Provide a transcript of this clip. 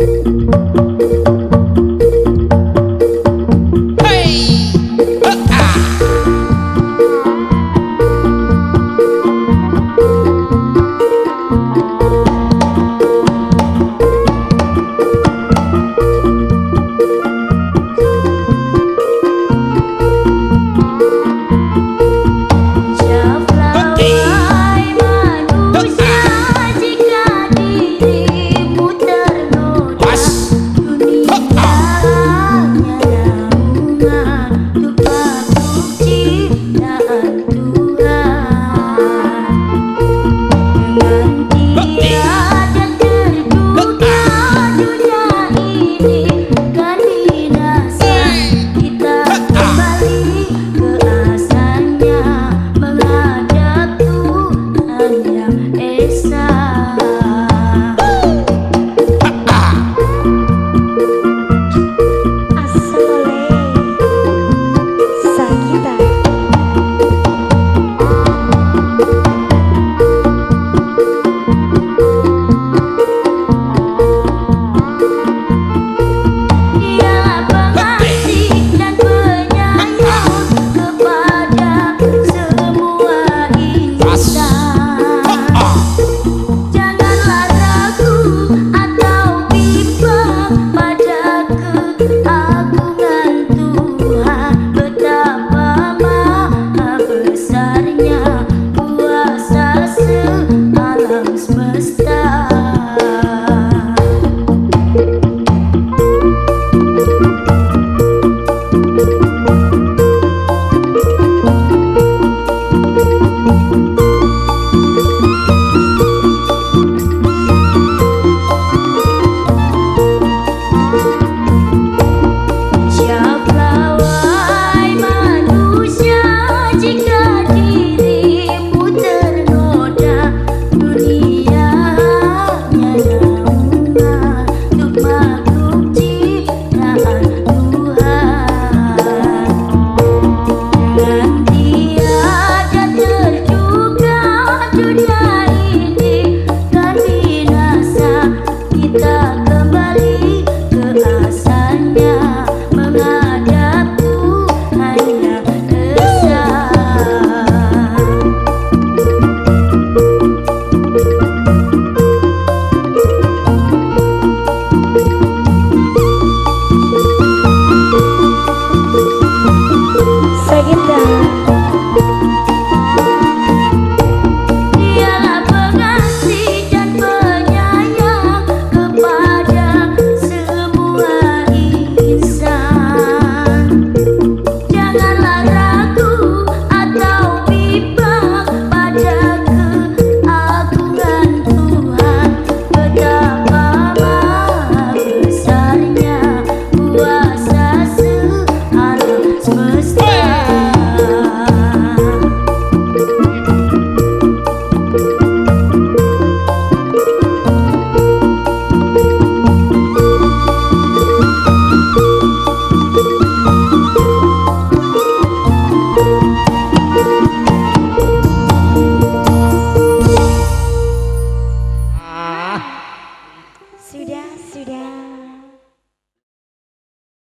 Música was